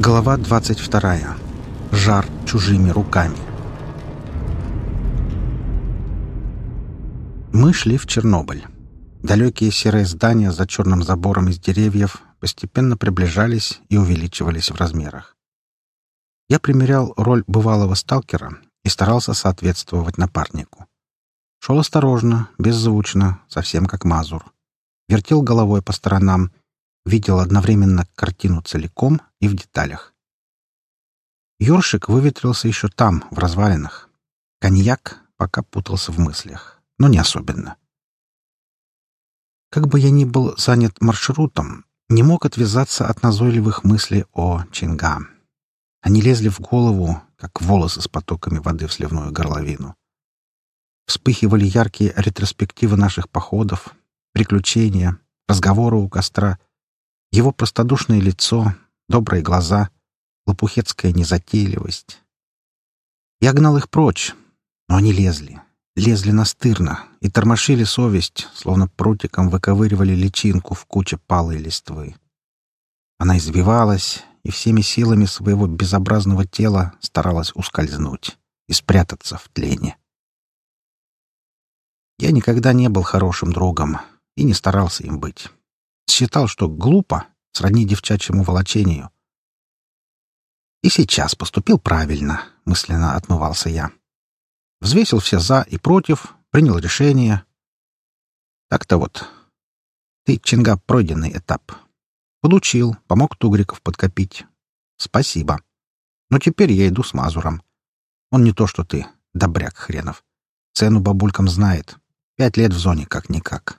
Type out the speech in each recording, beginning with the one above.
Глава 22. Жар чужими руками. Мы шли в Чернобыль. Далекие серые здания за черным забором из деревьев постепенно приближались и увеличивались в размерах. Я примерял роль бывалого сталкера и старался соответствовать напарнику. Шел осторожно, беззвучно, совсем как Мазур. Вертел головой по сторонам, видел одновременно картину целиком и в деталях. Ёршик выветрился еще там, в развалинах. Коньяк пока путался в мыслях, но не особенно. Как бы я ни был занят маршрутом, не мог отвязаться от назойливых мыслей о Чинга. Они лезли в голову, как волосы с потоками воды в сливную горловину. Вспыхивали яркие ретроспективы наших походов, приключения, разговоры у костра, его простодушное лицо, добрые глаза, лопухетская незатейливость. Я гнал их прочь, но они лезли, лезли настырно и тормошили совесть, словно прутиком выковыривали личинку в куче палой листвы. Она извивалась и всеми силами своего безобразного тела старалась ускользнуть и спрятаться в тлене. Я никогда не был хорошим другом и не старался им быть считал, что глупо сродни девчачьему волочению. И сейчас поступил правильно, мысленно отмывался я. Взвесил все «за» и «против», принял решение. Так-то вот. Ты, Чинга, пройденный этап. Получил, помог тугриков подкопить. Спасибо. Но теперь я иду с Мазуром. Он не то, что ты, добряк хренов. Цену бабулькам знает. Пять лет в зоне как-никак.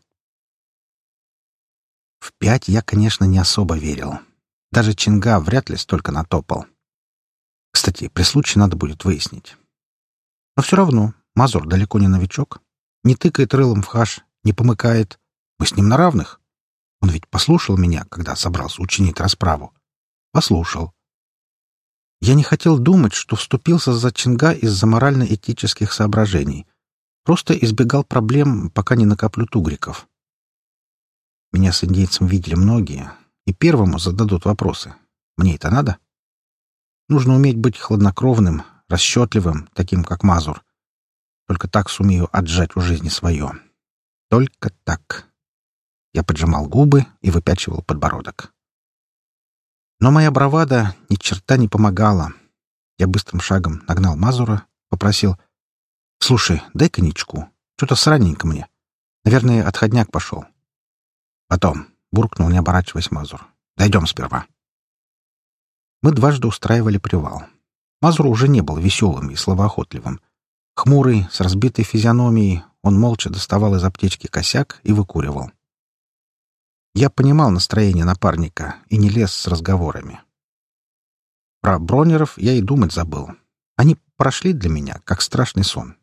В пять я, конечно, не особо верил. Даже Чинга вряд ли столько натопал. Кстати, при случае надо будет выяснить. Но все равно Мазур далеко не новичок. Не тыкает рылом в хаш, не помыкает. Мы с ним на равных. Он ведь послушал меня, когда собрался учинить расправу. Послушал. Я не хотел думать, что вступился за Чинга из-за морально-этических соображений. Просто избегал проблем, пока не накоплю тугриков. Меня с индейцем видели многие, и первому зададут вопросы. Мне это надо? Нужно уметь быть хладнокровным, расчетливым, таким как Мазур. Только так сумею отжать у жизни свое. Только так. Я поджимал губы и выпячивал подбородок. Но моя бравада ни черта не помогала. Я быстрым шагом нагнал Мазура, попросил «Слушай, дай коньячку. Что-то сраненько мне. Наверное, отходняк пошел». «Потом», — буркнул, не оборачиваясь Мазур. «Дойдем сперва». Мы дважды устраивали привал. Мазур уже не был веселым и словоохотливым. Хмурый, с разбитой физиономией, он молча доставал из аптечки косяк и выкуривал. Я понимал настроение напарника и не лез с разговорами. Про бронеров я и думать забыл. Они прошли для меня, как страшный сон.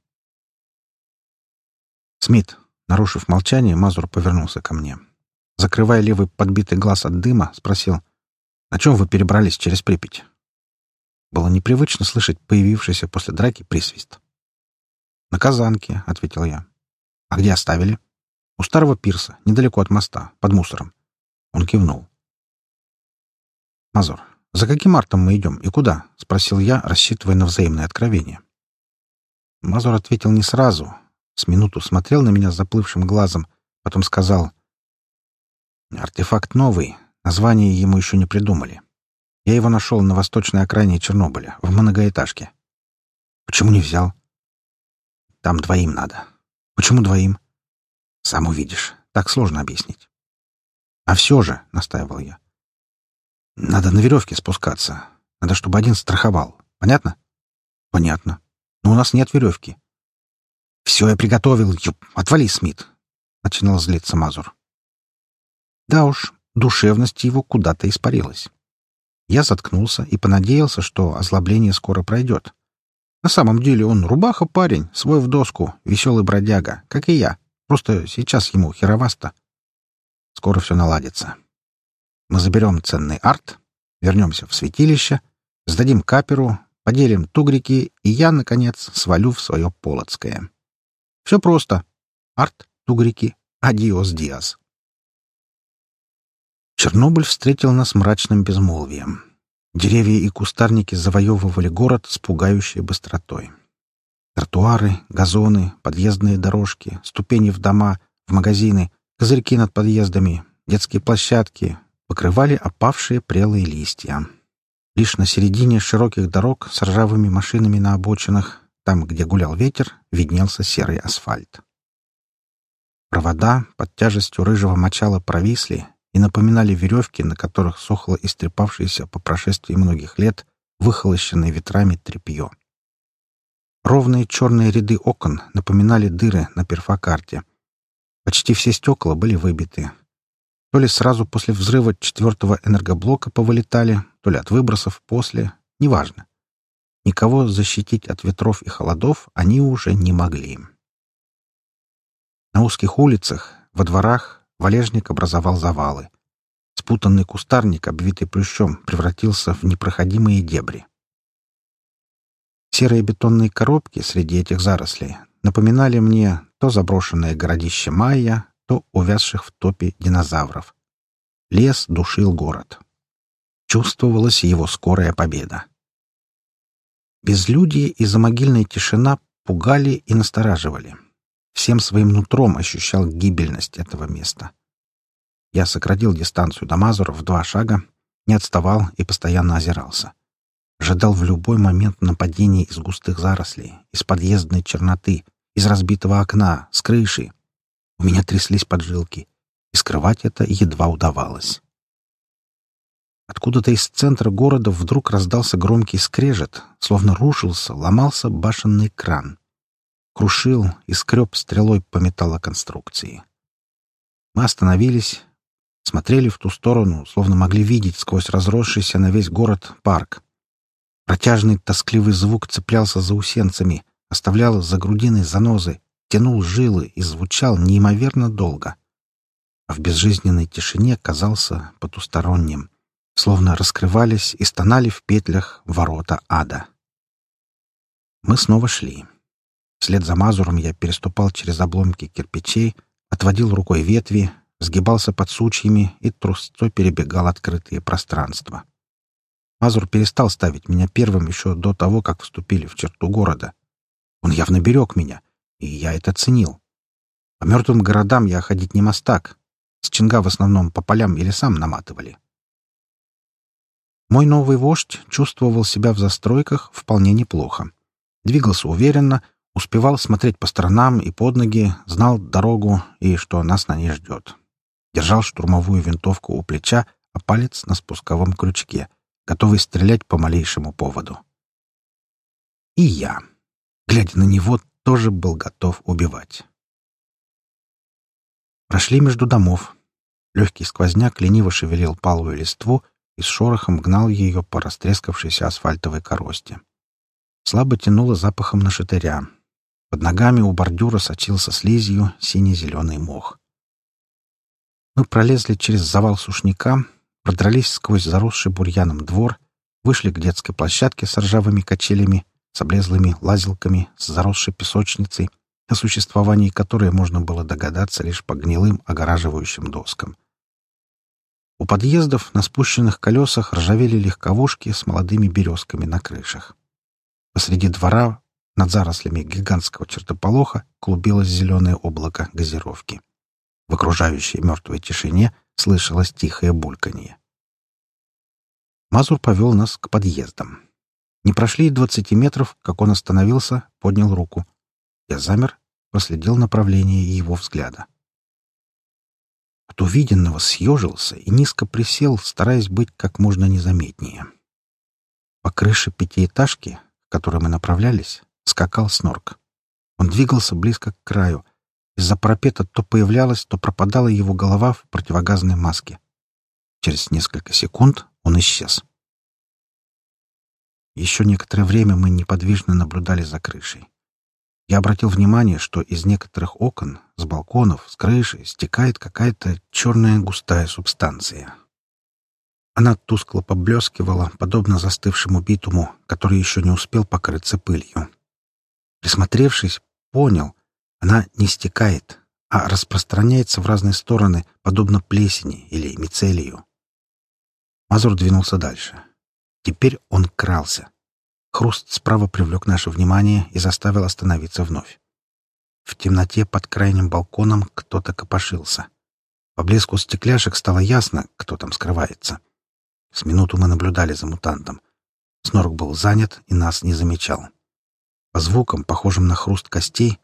«Смит», нарушив молчание, Мазур повернулся ко мне закрывая левый подбитый глаз от дыма, спросил, «На чем вы перебрались через Припять?» Было непривычно слышать появившийся после драки присвист. «На Казанке», — ответил я. «А где оставили?» «У старого пирса, недалеко от моста, под мусором». Он кивнул. «Мазур, за каким артом мы идем и куда?» — спросил я, рассчитывая на взаимное откровение. Мазур ответил не сразу. С минуту смотрел на меня заплывшим глазом, потом сказал, Артефакт новый, название ему еще не придумали. Я его нашел на восточной окраине Чернобыля, в многоэтажке. Почему не взял? Там двоим надо. Почему двоим? Сам увидишь. Так сложно объяснить. А все же, — настаивал я, — надо на веревке спускаться. Надо, чтобы один страховал. Понятно? Понятно. Но у нас нет веревки. Все я приготовил. Юп, отвали, Смит. Начинал злиться Мазур. Да уж, душевность его куда-то испарилась. Я заткнулся и понадеялся, что озлобление скоро пройдет. На самом деле он рубаха-парень, свой в доску, веселый бродяга, как и я. Просто сейчас ему херовасто. Скоро все наладится. Мы заберем ценный арт, вернемся в святилище, сдадим каперу, поделим тугрики, и я, наконец, свалю в свое Полоцкое. Все просто. Арт, тугрики, адиос диас. Чернобыль встретил нас мрачным безмолвием. Деревья и кустарники завоевывали город с пугающей быстротой. Тротуары, газоны, подъездные дорожки, ступени в дома, в магазины, козырьки над подъездами, детские площадки покрывали опавшие прелые листья. Лишь на середине широких дорог с ржавыми машинами на обочинах, там, где гулял ветер, виднелся серый асфальт. Провода под тяжестью рыжего мочала провисли и напоминали веревки, на которых сохло истрепавшееся по прошествии многих лет выхолощенное ветрами тряпье. Ровные черные ряды окон напоминали дыры на перфокарте. Почти все стекла были выбиты. То ли сразу после взрыва четвертого энергоблока повылетали, то ли от выбросов после, неважно. Никого защитить от ветров и холодов они уже не могли. На узких улицах, во дворах валежник образовал завалы. Спутанный кустарник, обвитый плющом, превратился в непроходимые дебри. Серые бетонные коробки среди этих зарослей напоминали мне то заброшенное городище Майя, то увязших в топе динозавров. Лес душил город. Чувствовалась его скорая победа. Безлюдие и замогильная тишина пугали и настораживали. Всем своим нутром ощущал гибельность этого места. Я сократил дистанцию до Мазура в два шага, не отставал и постоянно озирался. Ожидал в любой момент нападения из густых зарослей, из подъездной черноты, из разбитого окна, с крыши. У меня тряслись поджилки, и скрывать это едва удавалось. Откуда-то из центра города вдруг раздался громкий скрежет, словно рушился, ломался башенный кран крушил и скреб стрелой по металлоконструкции. Мы остановились, смотрели в ту сторону, словно могли видеть сквозь разросшийся на весь город парк. Протяжный тоскливый звук цеплялся за усенцами, оставлял за грудиной занозы, тянул жилы и звучал неимоверно долго. А в безжизненной тишине казался потусторонним, словно раскрывались и стонали в петлях ворота ада. Мы снова шли. Вслед за Мазуром я переступал через обломки кирпичей, отводил рукой ветви, сгибался под сучьями и трусцой перебегал открытые пространства. Мазур перестал ставить меня первым еще до того, как вступили в черту города. Он явно берег меня, и я это ценил. По мертвым городам я ходить не мастак. С Чинга в основном по полям и лесам наматывали. Мой новый вождь чувствовал себя в застройках вполне неплохо. Двигался уверенно, Успевал смотреть по сторонам и под ноги, знал дорогу и что нас на ней ждет. Держал штурмовую винтовку у плеча, а палец на спусковом крючке, готовый стрелять по малейшему поводу. И я, глядя на него, тоже был готов убивать. Прошли между домов. Легкий сквозняк лениво шевелил палую листву и с шорохом гнал ее по растрескавшейся асфальтовой коросте. Слабо тянуло запахом на шатыря, под ногами у бордюра сочился слизью сине-зеленый мох. Мы пролезли через завал сушняка, продрались сквозь заросший бурьяном двор, вышли к детской площадке с ржавыми качелями, с облезлыми лазилками, с заросшей песочницей, о существовании которой можно было догадаться лишь по гнилым огораживающим доскам. У подъездов на спущенных колесах ржавели легковушки с молодыми березками на крышах. Посреди двора над зарослями гигантского чертополоха клубилось зеленое облако газировки. В окружающей мертвой тишине слышалось тихое бульканье. Мазур повел нас к подъездам. Не прошли и двадцати метров, как он остановился, поднял руку. Я замер, проследил направление его взгляда. От увиденного съежился и низко присел, стараясь быть как можно незаметнее. По крыше пятиэтажки, к которой мы направлялись, скакал снорк. Он двигался близко к краю. Из-за парапета то появлялась, то пропадала его голова в противогазной маске. Через несколько секунд он исчез. Еще некоторое время мы неподвижно наблюдали за крышей. Я обратил внимание, что из некоторых окон, с балконов, с крыши стекает какая-то черная густая субстанция. Она тускло поблескивала, подобно застывшему битуму, который еще не успел покрыться пылью. Присмотревшись, понял, она не стекает, а распространяется в разные стороны, подобно плесени или мицелию. Мазур двинулся дальше. Теперь он крался. Хруст справа привлек наше внимание и заставил остановиться вновь. В темноте под крайним балконом кто-то копошился. По блеску стекляшек стало ясно, кто там скрывается. С минуту мы наблюдали за мутантом. Снорк был занят и нас не замечал. По звукам, похожим на хруст костей,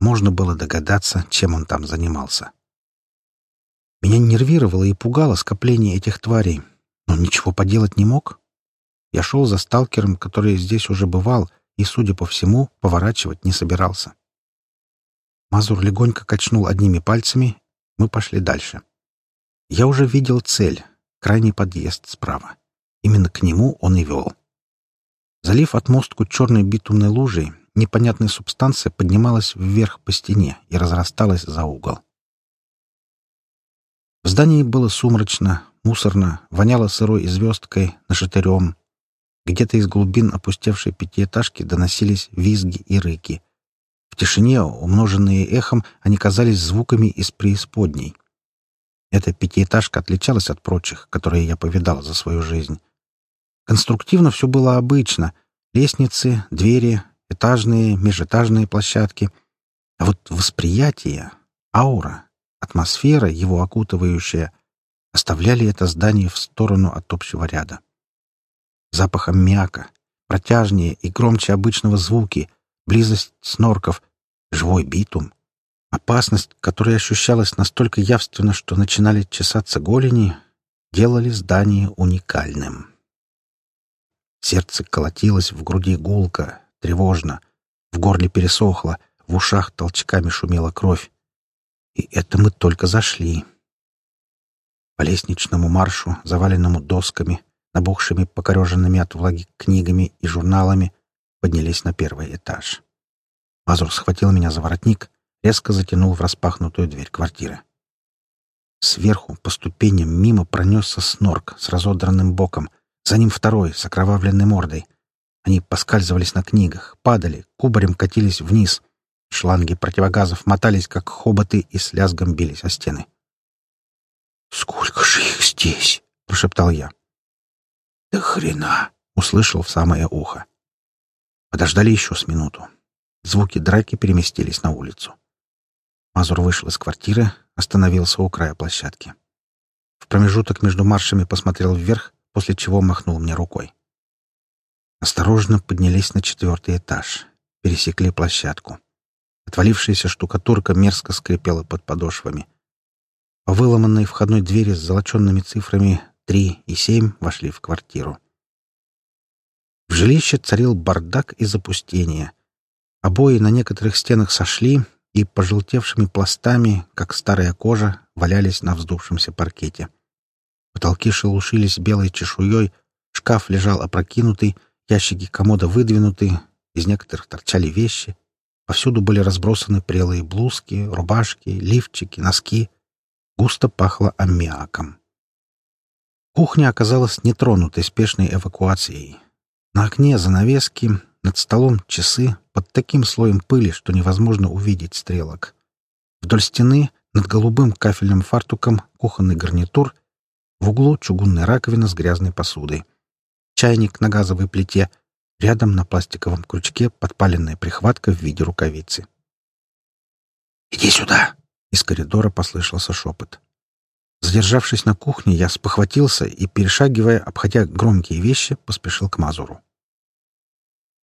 можно было догадаться, чем он там занимался. Меня нервировало и пугало скопление этих тварей, но ничего поделать не мог. Я шел за сталкером, который здесь уже бывал, и, судя по всему, поворачивать не собирался. Мазур легонько качнул одними пальцами, мы пошли дальше. Я уже видел цель — крайний подъезд справа. Именно к нему он и вел. Залив отмостку черной битумной лужей, непонятная субстанция поднималась вверх по стене и разрасталась за угол. В здании было сумрачно, мусорно, воняло сырой звездкой, нашатырем. Где-то из глубин опустевшей пятиэтажки доносились визги и рыки. В тишине, умноженные эхом, они казались звуками из преисподней. Эта пятиэтажка отличалась от прочих, которые я повидал за свою жизнь. Конструктивно все было обычно. Лестницы, двери, этажные, межэтажные площадки. А вот восприятие, аура, атмосфера, его окутывающая, оставляли это здание в сторону от общего ряда. Запах аммиака, протяжнее и громче обычного звуки, близость снорков, живой битум, опасность, которая ощущалась настолько явственно, что начинали чесаться голени, делали здание уникальным. Сердце колотилось в груди гулко, тревожно. В горле пересохло, в ушах толчками шумела кровь. И это мы только зашли. По лестничному маршу, заваленному досками, набухшими покореженными от влаги книгами и журналами, поднялись на первый этаж. Мазур схватил меня за воротник, резко затянул в распахнутую дверь квартиры. Сверху по ступеням мимо пронесся снорк с разодранным боком, за ним второй, с окровавленной мордой. Они поскальзывались на книгах, падали, кубарем катились вниз. Шланги противогазов мотались, как хоботы, и с лязгом бились о стены. «Сколько же их здесь?» — прошептал я. «Да хрена!» — услышал в самое ухо. Подождали еще с минуту. Звуки драки переместились на улицу. Мазур вышел из квартиры, остановился у края площадки. В промежуток между маршами посмотрел вверх после чего махнул мне рукой. Осторожно поднялись на четвертый этаж, пересекли площадку. Отвалившаяся штукатурка мерзко скрипела под подошвами. По выломанной входной двери с золоченными цифрами 3 и 7 вошли в квартиру. В жилище царил бардак и запустение. Обои на некоторых стенах сошли и пожелтевшими пластами, как старая кожа, валялись на вздувшемся паркете. Потолки шелушились белой чешуей, шкаф лежал опрокинутый, ящики комода выдвинуты, из некоторых торчали вещи. Повсюду были разбросаны прелые блузки, рубашки, лифчики, носки. Густо пахло аммиаком. Кухня оказалась нетронутой спешной эвакуацией. На окне занавески, над столом часы, под таким слоем пыли, что невозможно увидеть стрелок. Вдоль стены, над голубым кафельным фартуком, кухонный гарнитур — в углу чугунная раковина с грязной посудой. Чайник на газовой плите. Рядом на пластиковом крючке подпаленная прихватка в виде рукавицы. «Иди сюда!» — из коридора послышался шепот. Задержавшись на кухне, я спохватился и, перешагивая, обходя громкие вещи, поспешил к Мазуру.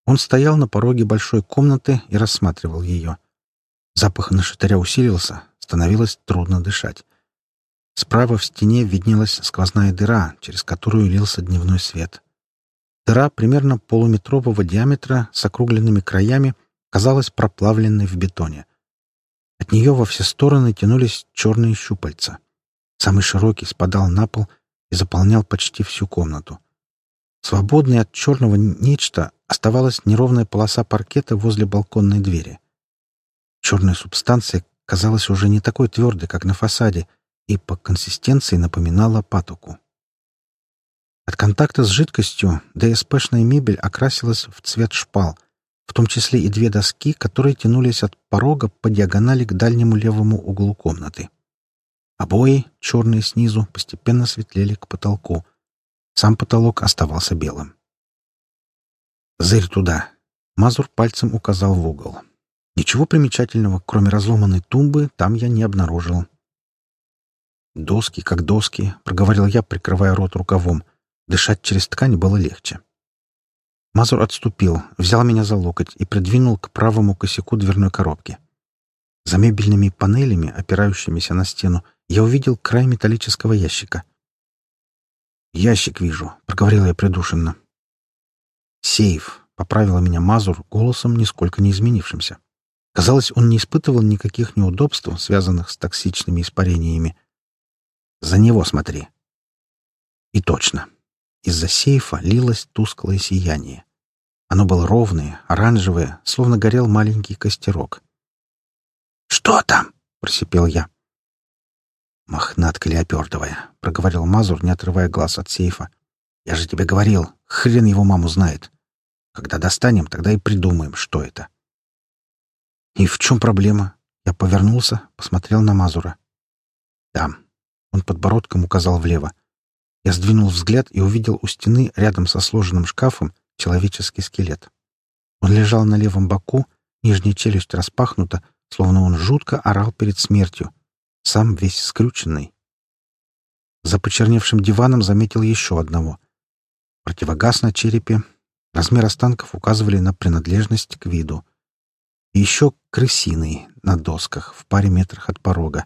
Он стоял на пороге большой комнаты и рассматривал ее. Запах на шатыря усилился, становилось трудно дышать. Справа в стене виднелась сквозная дыра, через которую лился дневной свет. Дыра примерно полуметрового диаметра с округленными краями казалась проплавленной в бетоне. От нее во все стороны тянулись черные щупальца. Самый широкий спадал на пол и заполнял почти всю комнату. Свободной от черного нечто оставалась неровная полоса паркета возле балконной двери. Черная субстанция казалась уже не такой твердой, как на фасаде, и по консистенции напоминала патоку. От контакта с жидкостью ДСПшная мебель окрасилась в цвет шпал, в том числе и две доски, которые тянулись от порога по диагонали к дальнему левому углу комнаты. Обои, черные снизу, постепенно светлели к потолку. Сам потолок оставался белым. «Зырь туда!» Мазур пальцем указал в угол. Ничего примечательного, кроме разломанной тумбы, там я не обнаружил. «Доски, как доски», — проговорил я, прикрывая рот рукавом. Дышать через ткань было легче. Мазур отступил, взял меня за локоть и придвинул к правому косяку дверной коробки. За мебельными панелями, опирающимися на стену, я увидел край металлического ящика. «Ящик вижу», — проговорил я придушенно. «Сейф», — поправила меня Мазур голосом, нисколько не изменившимся. Казалось, он не испытывал никаких неудобств, связанных с токсичными испарениями. «За него смотри». И точно. Из-за сейфа лилось тусклое сияние. Оно было ровное, оранжевое, словно горел маленький костерок. «Что там?» — просипел я. «Мохнатка леопардовая», — проговорил Мазур, не отрывая глаз от сейфа. «Я же тебе говорил, хрен его маму знает. Когда достанем, тогда и придумаем, что это». «И в чем проблема?» Я повернулся, посмотрел на Мазура. «Там». Он подбородком указал влево. Я сдвинул взгляд и увидел у стены, рядом со сложенным шкафом, человеческий скелет. Он лежал на левом боку, нижняя челюсть распахнута, словно он жутко орал перед смертью, сам весь скрюченный. За почерневшим диваном заметил еще одного. Противогаз на черепе. Размер останков указывали на принадлежность к виду. И еще крысиный на досках в паре метрах от порога.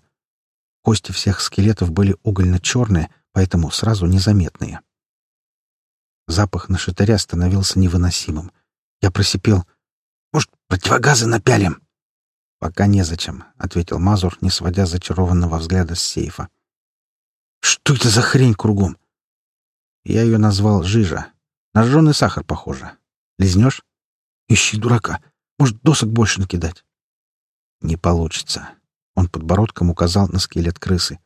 Кости всех скелетов были угольно-черные, поэтому сразу незаметные. Запах на шатыря становился невыносимым. Я просипел. «Может, противогазы напялим?» «Пока незачем», — ответил Мазур, не сводя зачарованного взгляда с сейфа. «Что это за хрень кругом?» Я ее назвал «Жижа». На жженый сахар похоже. Лизнешь? Ищи дурака. Может, досок больше накидать? Не получится. Он подбородком указал на скелет крысы.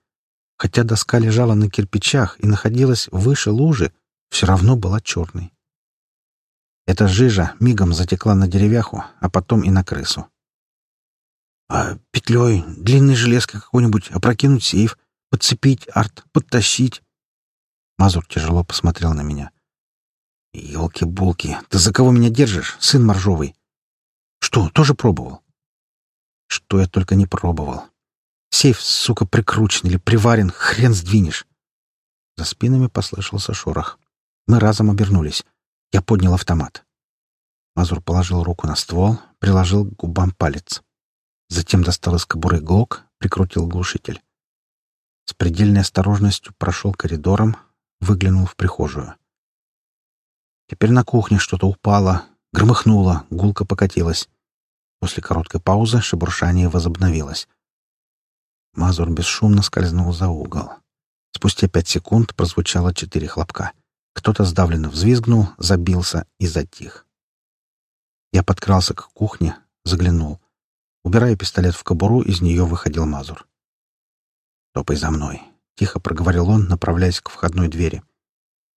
Хотя доска лежала на кирпичах и находилась выше лужи, все равно была черной. Эта жижа мигом затекла на деревяху, а потом и на крысу. А петлей, длинной железкой какой-нибудь, опрокинуть сейф, подцепить арт, подтащить. Мазур тяжело посмотрел на меня. «Елки-булки, ты за кого меня держишь, сын моржовый?» «Что, тоже пробовал?» «Что я только не пробовал. Сейф, сука, прикручен или приварен, хрен сдвинешь». За спинами послышался шорох. Мы разом обернулись. Я поднял автомат. Мазур положил руку на ствол, приложил к губам палец. Затем достал из кобуры глок, прикрутил глушитель. С предельной осторожностью прошел коридором, выглянул в прихожую. Теперь на кухне что-то упало, громыхнуло, гулко покатилось. После короткой паузы шебуршание возобновилось. Мазур бесшумно скользнул за угол. Спустя пять секунд прозвучало четыре хлопка. Кто-то сдавленно взвизгнул, забился и затих. Я подкрался к кухне, заглянул. Убирая пистолет в кобуру, из нее выходил Мазур. «Топай за мной», — тихо проговорил он, направляясь к входной двери.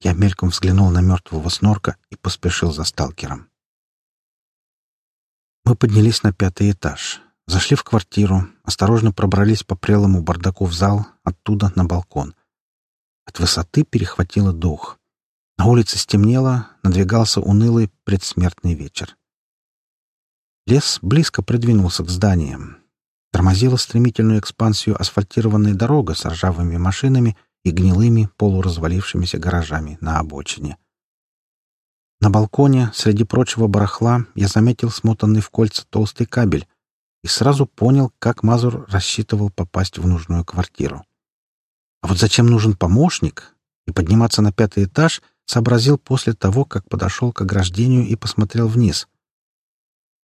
Я мельком взглянул на мертвого снорка и поспешил за сталкером. Мы поднялись на пятый этаж, зашли в квартиру, осторожно пробрались по прелому бардаку в зал, оттуда на балкон. От высоты перехватило дух. На улице стемнело, надвигался унылый предсмертный вечер. Лес близко придвинулся к зданиям. Тормозила стремительную экспансию асфальтированная дорога с ржавыми машинами и гнилыми полуразвалившимися гаражами на обочине. На балконе, среди прочего барахла, я заметил смотанный в кольца толстый кабель и сразу понял, как Мазур рассчитывал попасть в нужную квартиру. А вот зачем нужен помощник и подниматься на пятый этаж, сообразил после того, как подошел к ограждению и посмотрел вниз —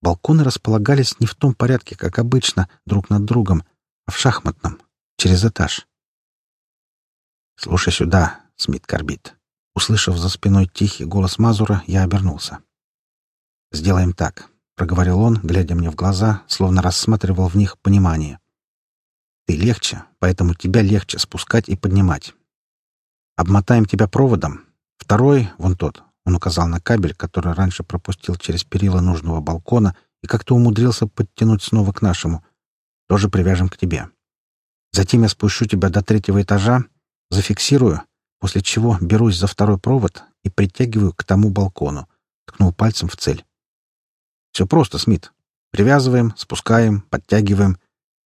Балконы располагались не в том порядке, как обычно, друг над другом, а в шахматном, через этаж. «Слушай сюда, Смит Корбит». Услышав за спиной тихий голос Мазура, я обернулся. «Сделаем так», — проговорил он, глядя мне в глаза, словно рассматривал в них понимание. «Ты легче, поэтому тебя легче спускать и поднимать. Обмотаем тебя проводом. Второй, вон тот, он указал на кабель, который раньше пропустил через перила нужного балкона и как-то умудрился подтянуть снова к нашему. Тоже привяжем к тебе. Затем я спущу тебя до третьего этажа, зафиксирую, после чего берусь за второй провод и притягиваю к тому балкону. ткнул пальцем в цель. «Все просто, Смит. Привязываем, спускаем, подтягиваем.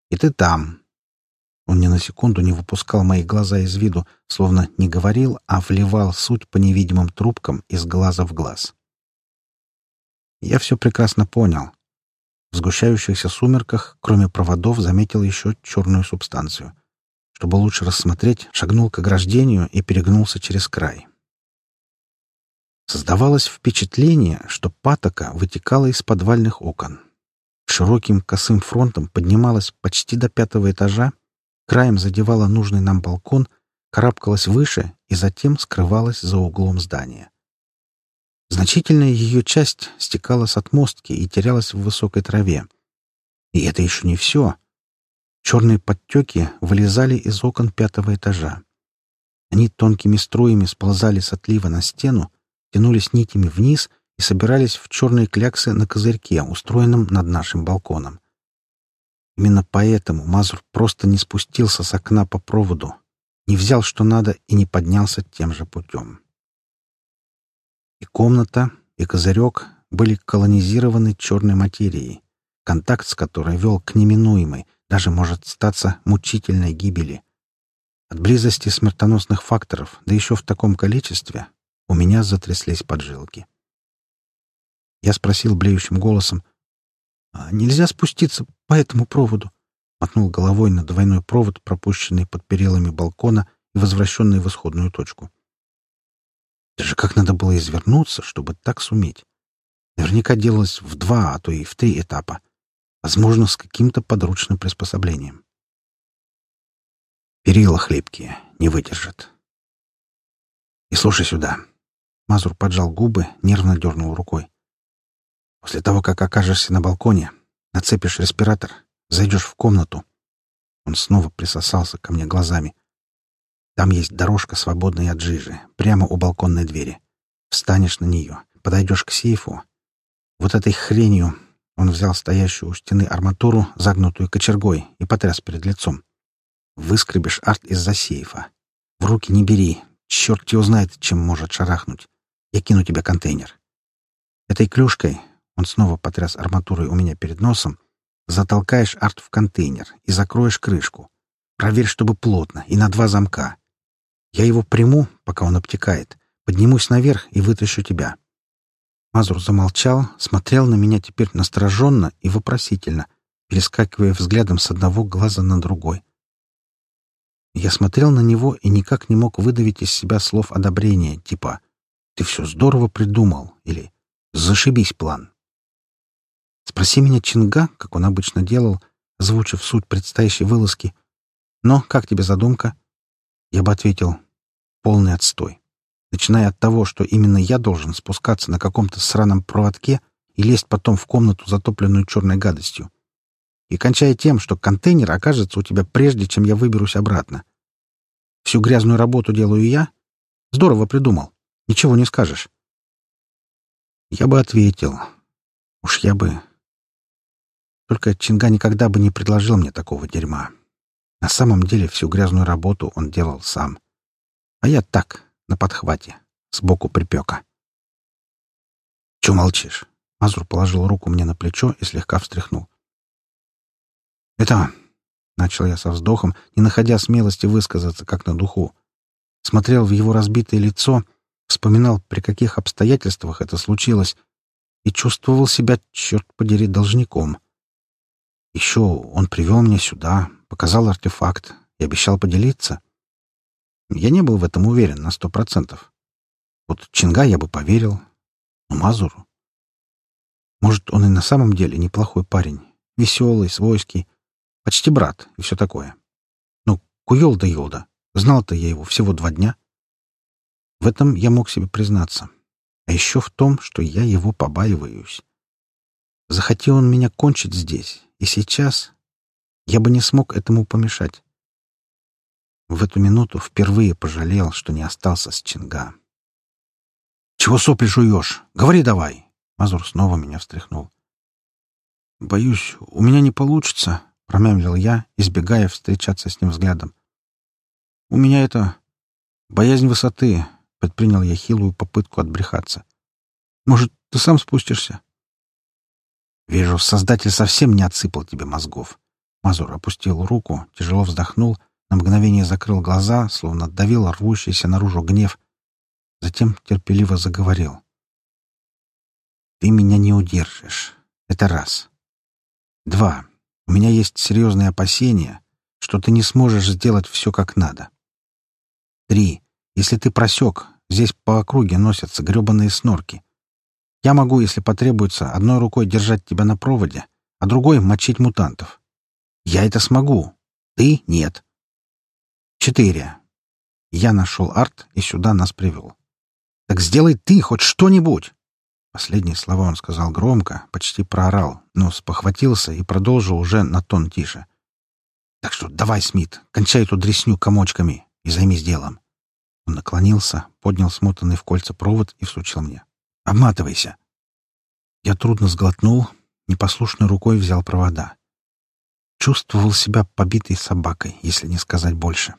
И ты там». Он ни на секунду не выпускал мои глаза из виду, словно не говорил, а вливал суть по невидимым трубкам из глаза в глаз. Я все прекрасно понял. В сгущающихся сумерках, кроме проводов, заметил еще черную субстанцию. Чтобы лучше рассмотреть, шагнул к ограждению и перегнулся через край. Создавалось впечатление, что патока вытекала из подвальных окон. Широким косым фронтом поднималась почти до пятого этажа, краем задевала нужный нам балкон, карабкалась выше и затем скрывалась за углом здания. Значительная ее часть стекала с отмостки и терялась в высокой траве. И это еще не все. Черные подтеки вылезали из окон пятого этажа. Они тонкими струями сползали с отлива на стену, тянулись нитями вниз и собирались в черные кляксы на козырьке, устроенном над нашим балконом. Именно поэтому Мазур просто не спустился с окна по проводу, не взял, что надо, и не поднялся тем же путем. И комната, и козырек были колонизированы черной материей, контакт с которой вел к неминуемой, даже может статься мучительной гибели. От близости смертоносных факторов, да еще в таком количестве, у меня затряслись поджилки. Я спросил блеющим голосом, «А нельзя спуститься по этому проводу?» Мотнул головой на двойной провод, пропущенный под перилами балкона и возвращенный в исходную точку. Даже как надо было извернуться, чтобы так суметь. Наверняка делалось в два, а то и в три этапа. Возможно, с каким-то подручным приспособлением. Перила хлипкие, не выдержат. И слушай сюда. Мазур поджал губы, нервно дернул рукой. После того, как окажешься на балконе, нацепишь респиратор, зайдешь в комнату. Он снова присосался ко мне глазами. Там есть дорожка, свободная от жижи, прямо у балконной двери. Встанешь на нее, подойдешь к сейфу. Вот этой хренью он взял стоящую у стены арматуру, загнутую кочергой, и потряс перед лицом. Выскребешь арт из-за сейфа. В руки не бери. Черт его знает, чем может шарахнуть. Я кину тебе контейнер. Этой клюшкой, он снова потряс арматурой у меня перед носом, затолкаешь арт в контейнер и закроешь крышку. Проверь, чтобы плотно, и на два замка. Я его приму, пока он обтекает, поднимусь наверх и вытащу тебя. Мазур замолчал, смотрел на меня теперь настороженно и вопросительно, перескакивая взглядом с одного глаза на другой. Я смотрел на него и никак не мог выдавить из себя слов одобрения, типа ты все здорово придумал. Или «Зашибись план». Спроси меня Чинга, как он обычно делал, озвучив суть предстоящей вылазки. Но как тебе задумка? Я бы ответил «Полный отстой». Начиная от того, что именно я должен спускаться на каком-то сраном проводке и лезть потом в комнату, затопленную черной гадостью. И кончая тем, что контейнер окажется у тебя прежде, чем я выберусь обратно. Всю грязную работу делаю я? Здорово придумал. Ничего не скажешь. Я бы ответил. Уж я бы... Только Чинга никогда бы не предложил мне такого дерьма. На самом деле всю грязную работу он делал сам. А я так, на подхвате, сбоку припека. «Чё молчишь?» Мазур положил руку мне на плечо и слегка встряхнул. «Это...» — начал я со вздохом, не находя смелости высказаться, как на духу. Смотрел в его разбитое лицо — вспоминал, при каких обстоятельствах это случилось, и чувствовал себя, черт подери, должником. Еще он привел меня сюда, показал артефакт и обещал поделиться. Я не был в этом уверен на сто процентов. Вот Чинга я бы поверил, но Мазуру... Может, он и на самом деле неплохой парень, веселый, свойский, почти брат и все такое. Ну, куел да елда. Знал-то я его всего два дня. В этом я мог себе признаться. А еще в том, что я его побаиваюсь. Захотел он меня кончить здесь, и сейчас я бы не смог этому помешать. В эту минуту впервые пожалел, что не остался с Чинга. «Чего сопли жуешь? Говори давай!» Мазур снова меня встряхнул. «Боюсь, у меня не получится», — промямлил я, избегая встречаться с ним взглядом. «У меня это... боязнь высоты. Предпринял я хилую попытку отбрехаться. «Может, Ты сам спустишься. Вижу, Создатель совсем не отсыпал тебе мозгов. Мазур опустил руку, тяжело вздохнул, на мгновение закрыл глаза, словно давил рвущийся наружу гнев. Затем терпеливо заговорил. «Ты меня не удержишь. Это раз. Два. У меня есть серьезные опасения, что ты не сможешь сделать все как надо. Три. Если ты просек, здесь по округе носятся гребаные снорки. Я могу, если потребуется, одной рукой держать тебя на проводе, а другой — мочить мутантов. Я это смогу. Ты — нет. Четыре. Я нашел арт и сюда нас привел. Так сделай ты хоть что-нибудь. Последние слова он сказал громко, почти проорал, но спохватился и продолжил уже на тон тише. Так что давай, Смит, кончай эту дресню комочками и займись делом. Он наклонился, поднял смотанный в кольца провод и всучил мне. Обматывайся. Я трудно сглотнул, непослушной рукой взял провода. Чувствовал себя побитой собакой, если не сказать больше.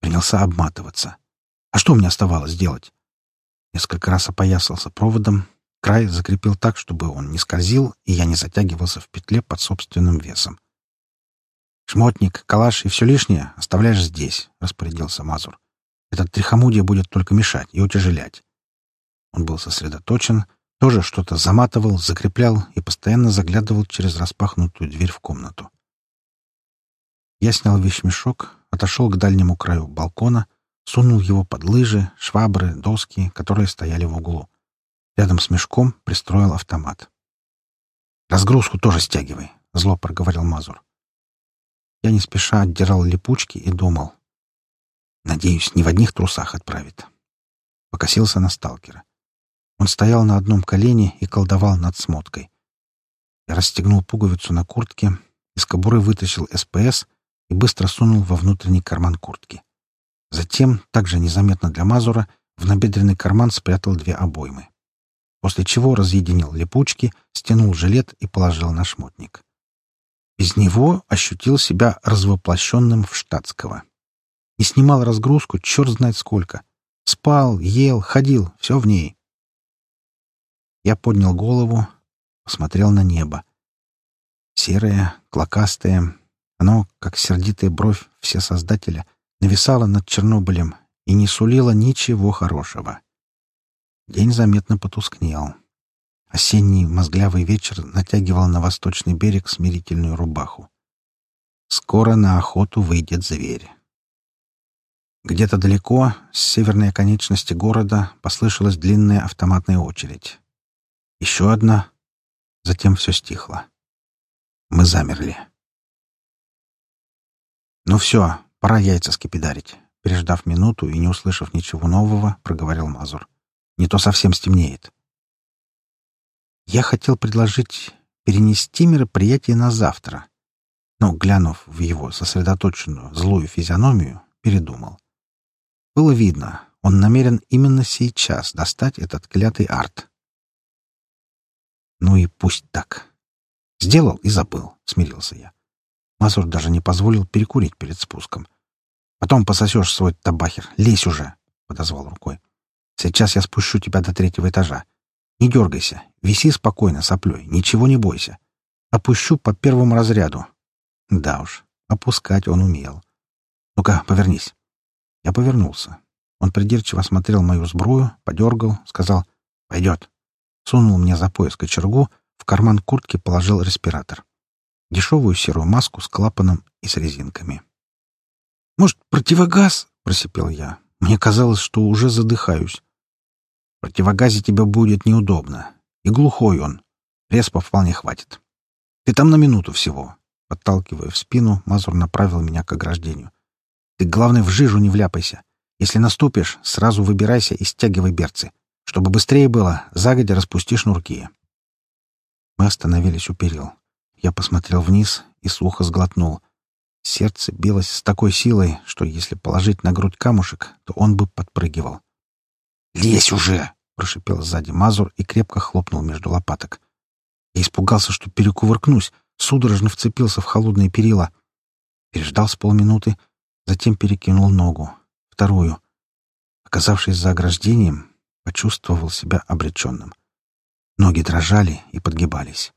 Принялся обматываться. А что мне оставалось делать? Несколько раз опоясался проводом, край закрепил так, чтобы он не скользил, и я не затягивался в петле под собственным весом. «Шмотник, калаш и все лишнее оставляешь здесь», — распорядился Мазур. «Этот трихомудие будет только мешать и утяжелять. Он был сосредоточен, тоже что-то заматывал, закреплял и постоянно заглядывал через распахнутую дверь в комнату. Я снял вещмешок, отошел к дальнему краю балкона, сунул его под лыжи, швабры, доски, которые стояли в углу. Рядом с мешком пристроил автомат. «Разгрузку тоже стягивай», — зло проговорил Мазур. Я не спеша отдирал липучки и думал. Надеюсь, не в одних трусах отправит. Покосился на сталкера. Он стоял на одном колене и колдовал над смоткой. Я расстегнул пуговицу на куртке, из кобуры вытащил СПС и быстро сунул во внутренний карман куртки. Затем, также незаметно для Мазура, в набедренный карман спрятал две обоймы. После чего разъединил липучки, стянул жилет и положил на шмотник. Без него ощутил себя развоплощенным в штатского. И снимал разгрузку черт знает сколько. Спал, ел, ходил, все в ней. Я поднял голову, посмотрел на небо. Серое, клокастое, оно, как сердитая бровь все создателя, нависало над Чернобылем и не сулило ничего хорошего. День заметно потускнел. Осенний мозглявый вечер натягивал на восточный берег смирительную рубаху. Скоро на охоту выйдет зверь. Где-то далеко, с северной оконечности города, послышалась длинная автоматная очередь. Еще одна. Затем все стихло. Мы замерли. «Ну все, пора яйца скипидарить», — переждав минуту и не услышав ничего нового, проговорил Мазур. «Не то совсем стемнеет». Я хотел предложить перенести мероприятие на завтра, но, глянув в его сосредоточенную злую физиономию, передумал. Было видно, он намерен именно сейчас достать этот клятый арт. Ну и пусть так. Сделал и забыл, смирился я. Мазур даже не позволил перекурить перед спуском. Потом пососешь свой табахер. Лезь уже, подозвал рукой. Сейчас я спущу тебя до третьего этажа. Не дергайся, виси спокойно соплей, ничего не бойся. Опущу по первому разряду. Да уж, опускать он умел. Ну-ка, повернись. Я повернулся. Он придирчиво осмотрел мою сбрую, подергал, сказал «Пойдет» сунул мне за пояс кочергу, в карман куртки положил респиратор. Дешевую серую маску с клапаном и с резинками. «Может, противогаз?» — просипел я. Мне казалось, что уже задыхаюсь. Противогазе тебе будет неудобно. И глухой он. Респа вполне хватит. Ты там на минуту всего. Подталкивая в спину, Мазур направил меня к ограждению. Ты, главное, в жижу не вляпайся. Если наступишь, сразу выбирайся и стягивай берцы. Чтобы быстрее было, загодя распусти шнурки. Мы остановились у перил. Я посмотрел вниз и слухо сглотнул. Сердце билось с такой силой, что если положить на грудь камушек, то он бы подпрыгивал. «Лезь уже!» — прошипел сзади Мазур и крепко хлопнул между лопаток. Я испугался, что перекувыркнусь, судорожно вцепился в холодные перила. Переждал с полминуты, затем перекинул ногу, вторую. Оказавшись за ограждением, почувствовал себя обреченным. Ноги дрожали и подгибались.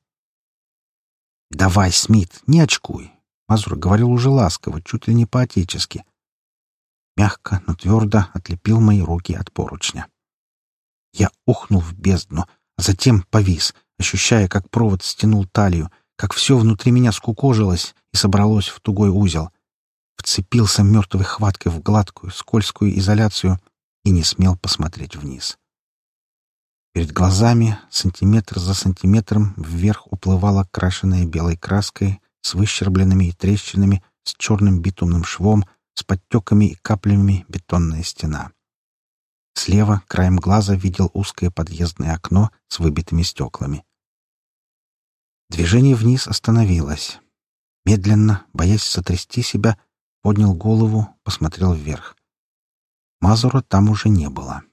«Давай, Смит, не очкуй!» Мазур говорил уже ласково, чуть ли не по-отечески. Мягко, но твердо отлепил мои руки от поручня. Я ухнул в бездну, а затем повис, ощущая, как провод стянул талию, как все внутри меня скукожилось и собралось в тугой узел. Вцепился мертвой хваткой в гладкую, скользкую изоляцию и не смел посмотреть вниз. Перед глазами сантиметр за сантиметром вверх уплывала крашенная белой краской с выщербленными и трещинами, с черным битумным швом, с подтеками и каплями бетонная стена. Слева краем глаза видел узкое подъездное окно с выбитыми стеклами. Движение вниз остановилось. Медленно, боясь сотрясти себя, поднял голову, посмотрел вверх. Мазура там уже не было.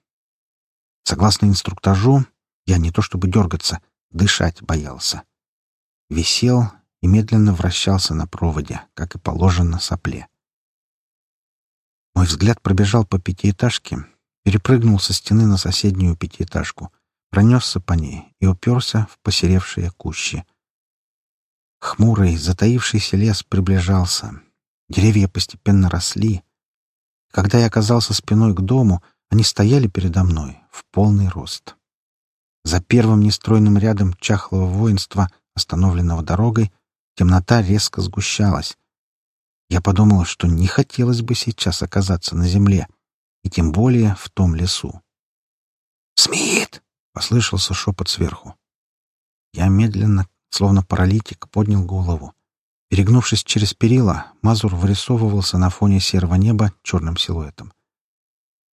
Согласно инструктажу, я не то чтобы дергаться, дышать боялся. Висел и медленно вращался на проводе, как и положено сопле. Мой взгляд пробежал по пятиэтажке, перепрыгнул со стены на соседнюю пятиэтажку, пронесся по ней и уперся в посеревшие кущи — Хмурый, затаившийся лес приближался. Деревья постепенно росли. Когда я оказался спиной к дому, они стояли передо мной в полный рост. За первым нестройным рядом чахлого воинства, остановленного дорогой, темнота резко сгущалась. Я подумал, что не хотелось бы сейчас оказаться на земле, и тем более в том лесу. «Смит!» — послышался шепот сверху. Я медленно Словно паралитик поднял голову. Перегнувшись через перила, Мазур вырисовывался на фоне серого неба черным силуэтом.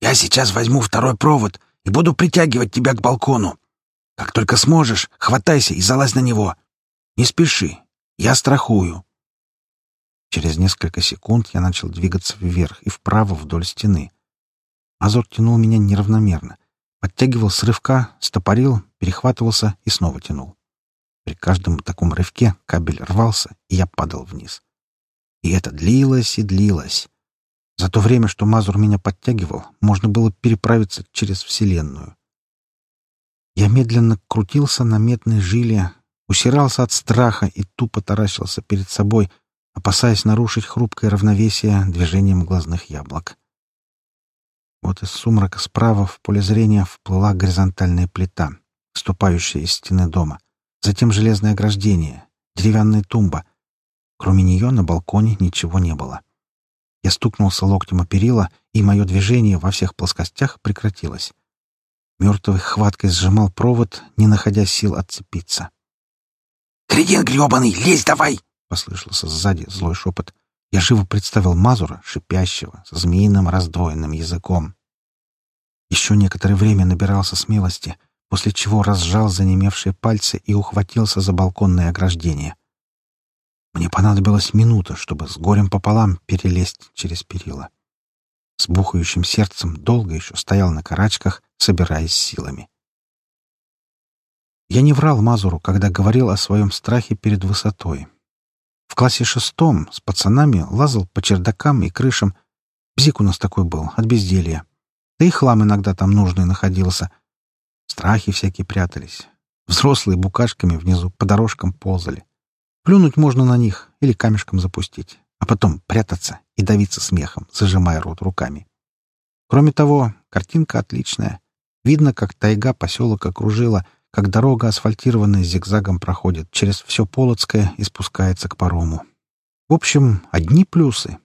«Я сейчас возьму второй провод и буду притягивать тебя к балкону. Как только сможешь, хватайся и залазь на него. Не спеши, я страхую». Через несколько секунд я начал двигаться вверх и вправо вдоль стены. Мазур тянул меня неравномерно. Подтягивал с рывка, стопорил, перехватывался и снова тянул. При каждом таком рывке кабель рвался, и я падал вниз. И это длилось и длилось. За то время, что Мазур меня подтягивал, можно было переправиться через Вселенную. Я медленно крутился на медной жиле, усирался от страха и тупо таращился перед собой, опасаясь нарушить хрупкое равновесие движением глазных яблок. Вот из сумрака справа в поле зрения вплыла горизонтальная плита, вступающая из стены дома. Затем железное ограждение, деревянная тумба. Кроме нее на балконе ничего не было. Я стукнулся локтем о перила, и мое движение во всех плоскостях прекратилось. Мертвой хваткой сжимал провод, не находя сил отцепиться. «Кретин гребаный, лезь давай!» — послышался сзади злой шепот. Я живо представил Мазура, шипящего, с змеиным раздвоенным языком. Еще некоторое время набирался смелости, после чего разжал занемевшие пальцы и ухватился за балконное ограждение. Мне понадобилась минута, чтобы с горем пополам перелезть через перила. С бухающим сердцем долго еще стоял на карачках, собираясь силами. Я не врал Мазуру, когда говорил о своем страхе перед высотой. В классе шестом с пацанами лазал по чердакам и крышам. Бзик у нас такой был, от безделья. Да и хлам иногда там нужный находился — Страхи всякие прятались. Взрослые букашками внизу по дорожкам ползали. Плюнуть можно на них или камешком запустить, а потом прятаться и давиться смехом, зажимая рот руками. Кроме того, картинка отличная. Видно, как тайга поселок окружила, как дорога, асфальтированная зигзагом, проходит через все Полоцкое и спускается к парому. В общем, одни плюсы.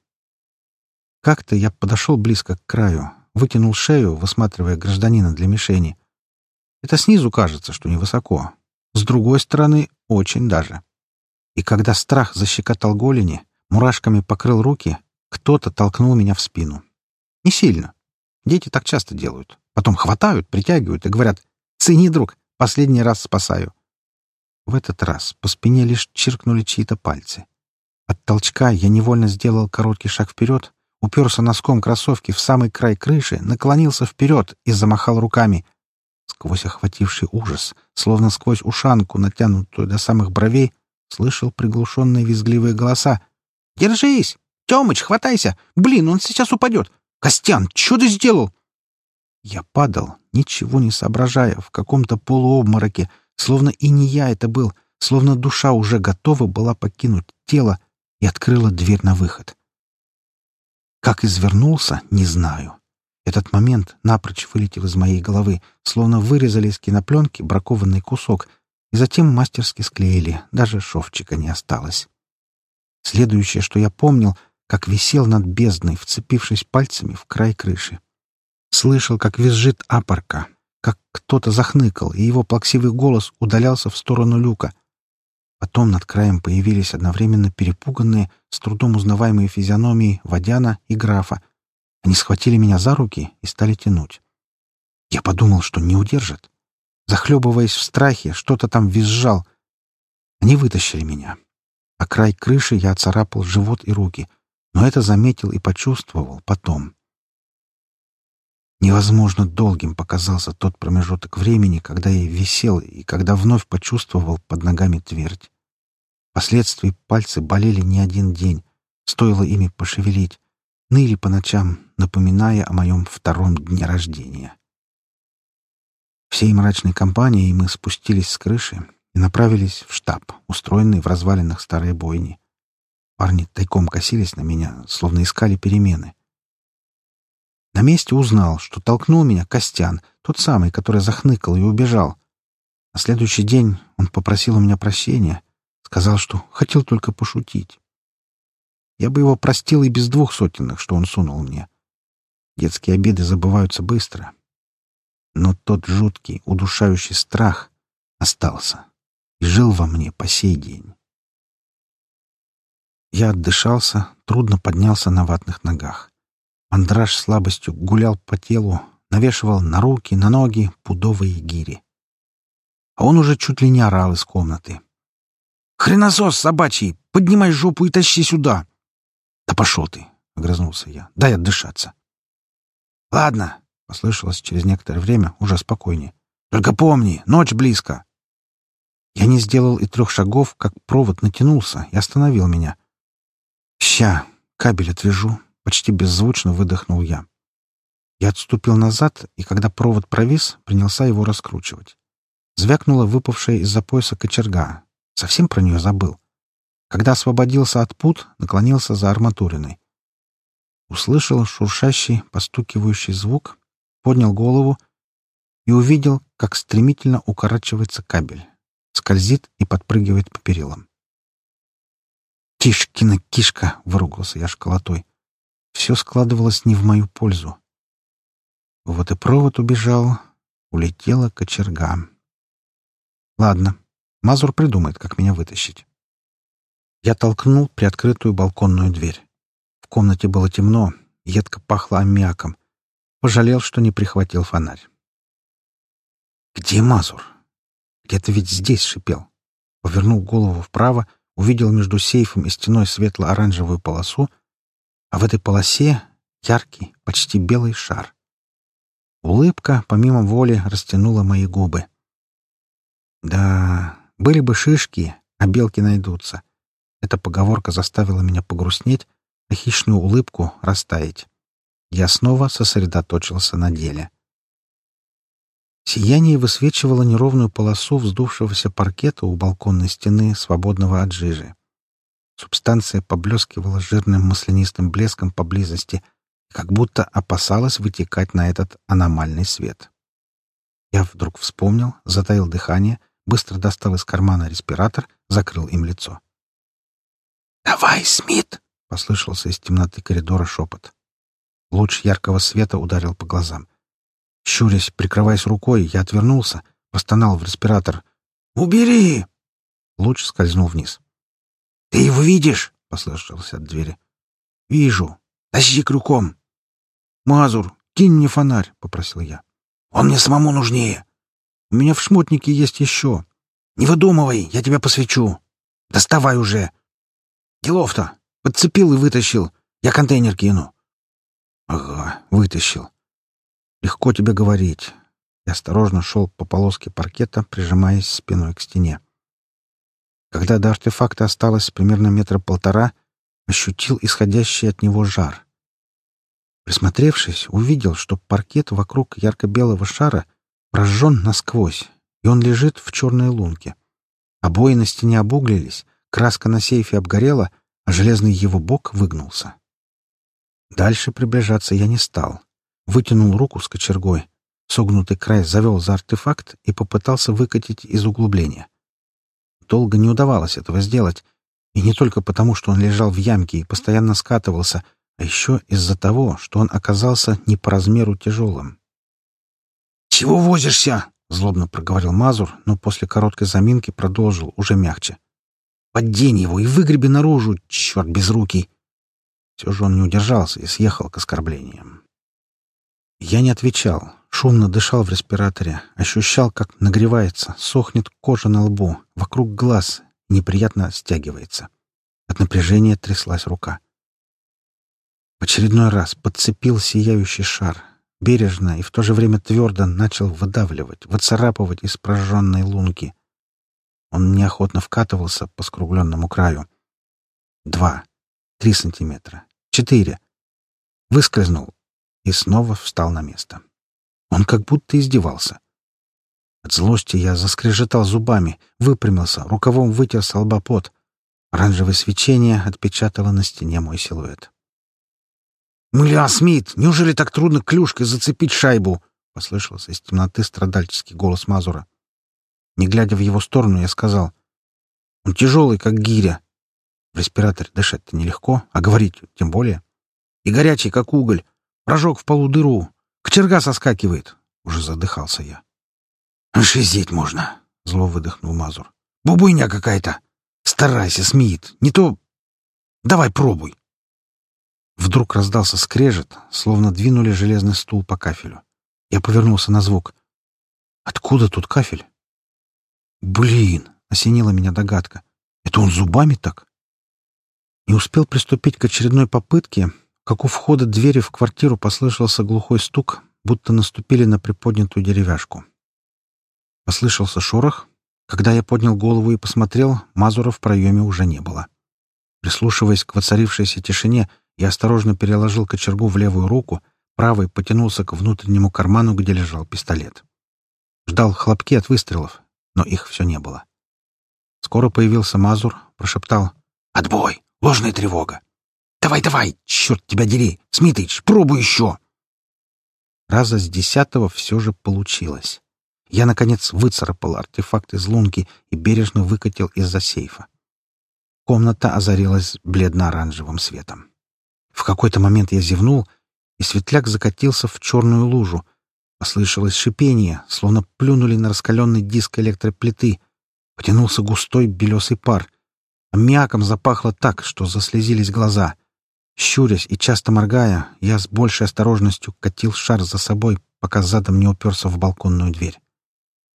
Как-то я подошел близко к краю, вытянул шею, высматривая гражданина для мишени, это снизу кажется, что невысоко. С другой стороны, очень даже. И когда страх защекотал голени, мурашками покрыл руки, кто-то толкнул меня в спину. Не сильно. Дети так часто делают. Потом хватают, притягивают и говорят «Цени, друг, последний раз спасаю». В этот раз по спине лишь чиркнули чьи-то пальцы. От толчка я невольно сделал короткий шаг вперед, уперся носком кроссовки в самый край крыши, наклонился вперед и замахал руками — Сквозь охвативший ужас, словно сквозь ушанку, натянутую до самых бровей, слышал приглушенные визгливые голоса. «Держись! Тёмыч, хватайся! Блин, он сейчас упадет! Костян, что ты сделал?» Я падал, ничего не соображая, в каком-то полуобмороке, Словно и не я это был, словно душа уже готова была покинуть тело и открыла дверь на выход. Как извернулся, не знаю. Этот момент напрочь вылетел из моей головы, словно вырезали из кинопленки бракованный кусок, и затем мастерски склеили, даже шовчика не осталось. Следующее, что я помнил, как висел над бездной, вцепившись пальцами в край крыши. Слышал, как визжит апорка, как кто-то захныкал, и его плаксивый голос удалялся в сторону люка. Потом над краем появились одновременно перепуганные, с трудом узнаваемые физиономии Водяна и графа. Они схватили меня за руки и стали тянуть. Я подумал, что не удержат. Захлебываясь в страхе, что-то там визжал. Они вытащили меня. А край крыши я царапал живот и руки, но это заметил и почувствовал потом. Невозможно долгим показался тот промежуток времени, когда я висел и когда вновь почувствовал под ногами твердь. Впоследствии пальцы болели не один день, стоило ими пошевелить, ныли по ночам, напоминая о моем втором дне рождения. Всей мрачной компанией мы спустились с крыши и направились в штаб, устроенный в развалинах старой бойни. Парни тайком косились на меня, словно искали перемены. На месте узнал, что толкнул меня Костян, тот самый, который захныкал и убежал. На следующий день он попросил у меня прощения, сказал, что хотел только пошутить. Я бы его простил и без двух сотенных, что он сунул мне. Детские обиды забываются быстро. Но тот жуткий, удушающий страх остался и жил во мне по сей день. Я отдышался, трудно поднялся на ватных ногах. Андраж слабостью гулял по телу, навешивал на руки, на ноги пудовые гири. А он уже чуть ли не орал из комнаты. «Хреносос собачий! Поднимай жопу и тащи сюда!» «Да пошел ты!» — огрызнулся я. «Дай отдышаться!» «Ладно!» — послышалось через некоторое время уже спокойнее. «Только помни, ночь близко!» Я не сделал и трех шагов, как провод натянулся и остановил меня. «Ща, кабель отвяжу, Почти беззвучно выдохнул я. Я отступил назад, и когда провод провис, принялся его раскручивать. Звякнула выпавшая из-за пояса кочерга. Совсем про нее забыл. Когда освободился от пут, наклонился за арматуриной. Услышал шуршащий, постукивающий звук, поднял голову и увидел, как стремительно укорачивается кабель. Скользит и подпрыгивает по перилам. «Кишкина кишка!» — выругался я школотой. Все складывалось не в мою пользу. Вот и провод убежал, улетела кочерга. Ладно, Мазур придумает, как меня вытащить. Я толкнул приоткрытую балконную дверь. В комнате было темно, едко пахло аммиаком. Пожалел, что не прихватил фонарь. «Где Мазур? Где-то ведь здесь шипел». Повернул голову вправо, увидел между сейфом и стеной светло-оранжевую полосу а в этой полосе яркий, почти белый шар. Улыбка, помимо воли, растянула мои губы. Да, были бы шишки, а белки найдутся. Эта поговорка заставила меня погрустнеть, а хищную улыбку растаять. Я снова сосредоточился на деле. Сияние высвечивало неровную полосу вздувшегося паркета у балконной стены, свободного от жижи. Субстанция поблескивала жирным маслянистым блеском поблизости, как будто опасалась вытекать на этот аномальный свет. Я вдруг вспомнил, затаил дыхание, быстро достал из кармана респиратор, закрыл им лицо. «Давай, Смит!» — послышался из темноты коридора шепот. Луч яркого света ударил по глазам. Щурясь, прикрываясь рукой, я отвернулся, простонал в респиратор. «Убери!» Луч скользнул вниз. «Ты его видишь?» — послышался от двери. «Вижу. Тащи крюком». «Мазур, кинь мне фонарь», — попросил я. «Он мне самому нужнее. У меня в шмотнике есть еще. Не выдумывай, я тебя посвечу. Доставай уже. Делов-то. Подцепил и вытащил. Я контейнер кину». «Ага, вытащил. Легко тебе говорить». Я осторожно шел по полоске паркета, прижимаясь спиной к стене. Когда до артефакта осталось примерно метра полтора, ощутил исходящий от него жар. Присмотревшись, увидел, что паркет вокруг ярко-белого шара прожжен насквозь, и он лежит в черной лунке. Обои на стене обуглились, краска на сейфе обгорела, а железный его бок выгнулся. Дальше приближаться я не стал. Вытянул руку с кочергой, согнутый край завел за артефакт и попытался выкатить из углубления. Долго не удавалось этого сделать, и не только потому, что он лежал в ямке и постоянно скатывался, а еще из-за того, что он оказался не по размеру тяжелым. «Чего возишься?» — злобно проговорил Мазур, но после короткой заминки продолжил уже мягче. «Поддень его и выгреби наружу, черт безрукий!» Все же он не удержался и съехал к оскорблениям. Я не отвечал, шумно дышал в респираторе, ощущал, как нагревается, сохнет кожа на лбу, вокруг глаз, неприятно стягивается. От напряжения тряслась рука. В очередной раз подцепил сияющий шар, бережно и в то же время твердо начал выдавливать, выцарапывать из прожженной лунки. Он неохотно вкатывался по скругленному краю. Два, три сантиметра, четыре. Выскользнул и снова встал на место. Он как будто издевался. От злости я заскрежетал зубами, выпрямился, рукавом вытер с. Оранжевое свечение отпечатало на стене мой силуэт. «Мля, Смит, неужели так трудно клюшкой зацепить шайбу?» — послышался из темноты страдальческий голос Мазура. Не глядя в его сторону, я сказал. «Он тяжелый, как гиря. В респираторе дышать-то нелегко, а говорить тем более. И горячий, как уголь. Прожег в полу дыру. Кочерга соскакивает». Уже задыхался я. «Шизеть можно», — зло выдохнул Мазур. «Бубуйня какая-то. Старайся, Смит. Не то... Давай пробуй». Вдруг раздался скрежет, словно двинули железный стул по кафелю. Я повернулся на звук. «Откуда тут кафель?» «Блин!» — осенила меня догадка. «Это он зубами так?» Не успел приступить к очередной попытке, как у входа двери в квартиру послышался глухой стук, будто наступили на приподнятую деревяшку. Послышался шорох. Когда я поднял голову и посмотрел, Мазура в проеме уже не было. Прислушиваясь к воцарившейся тишине, я осторожно переложил кочергу в левую руку, правой потянулся к внутреннему карману, где лежал пистолет. Ждал хлопки от выстрелов, но их все не было. Скоро появился Мазур, прошептал «Отбой! Ложная тревога! Давай, давай! Черт тебя дери! Смитыч, пробуй еще!» Раза с десятого все же получилось. Я, наконец, выцарапал артефакт из лунки и бережно выкатил из-за сейфа. Комната озарилась бледно-оранжевым светом. В какой-то момент я зевнул, и светляк закатился в черную лужу. Послышалось шипение, словно плюнули на раскаленный диск электроплиты. Потянулся густой белесый пар. Аммиаком запахло так, что заслезились глаза. Щурясь и часто моргая, я с большей осторожностью катил шар за собой, пока задом не уперся в балконную дверь.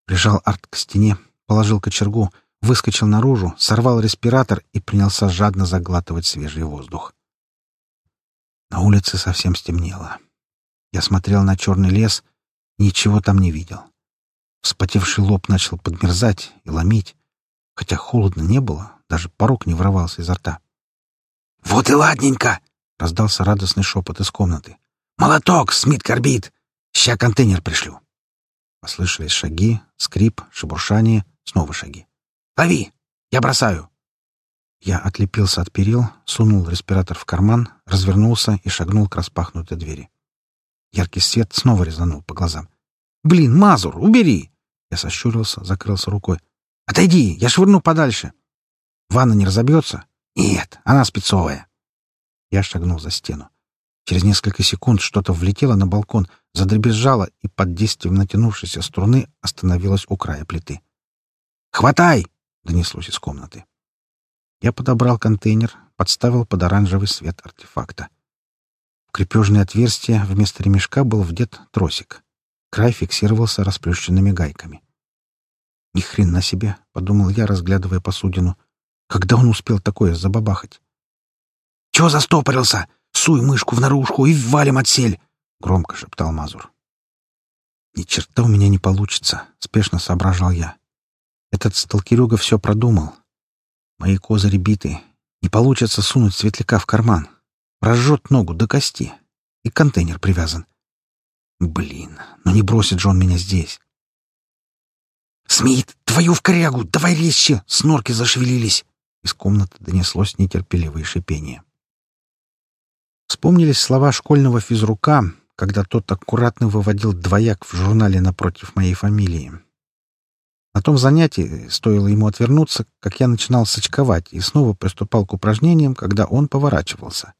Прижал арт к стене, положил кочергу, выскочил наружу, сорвал респиратор и принялся жадно заглатывать свежий воздух. На улице совсем стемнело. Я смотрел на черный лес, ничего там не видел. Вспотевший лоб начал подмерзать и ломить, хотя холодно не было, даже порог не врывался изо рта. «Вот и ладненько!» — раздался радостный шепот из комнаты. «Молоток, Смит корбит! Ща контейнер пришлю!» Послышались шаги, скрип, шебуршание, снова шаги. «Лови! Я бросаю!» Я отлепился от перил, сунул респиратор в карман, развернулся и шагнул к распахнутой двери. Яркий свет снова резанул по глазам. «Блин, Мазур, убери!» Я сощурился, закрылся рукой. «Отойди, я швырну подальше!» «Ванна не разобьется?» «Нет, она спецовая!» Я шагнул за стену. Через несколько секунд что-то влетело на балкон, задребезжало и под действием натянувшейся струны остановилось у края плиты. «Хватай!» — донеслось из комнаты. Я подобрал контейнер, подставил под оранжевый свет артефакта. Крепежное отверстие вместо ремешка был вдет тросик. Край фиксировался расплющенными гайками. «Ни хрена себе!» — подумал я, разглядывая посудину. «Когда он успел такое забабахать?» «Чего застопорился? Суй мышку в наружку и валим отсель!» — громко шептал Мазур. «Ни черта у меня не получится», — спешно соображал я. «Этот сталкерюга все продумал. Мои козыри биты. Не получится сунуть светляка в карман. Прожжет ногу до кости. И контейнер привязан. Блин, ну не бросит же он меня здесь. «Смит, твою в корягу! Давай резче!» Снорки зашевелились. Из комнаты донеслось нетерпеливое шипение. Вспомнились слова школьного физрука, когда тот аккуратно выводил двояк в журнале напротив моей фамилии. На том занятии стоило ему отвернуться, как я начинал сочковать и снова приступал к упражнениям, когда он поворачивался.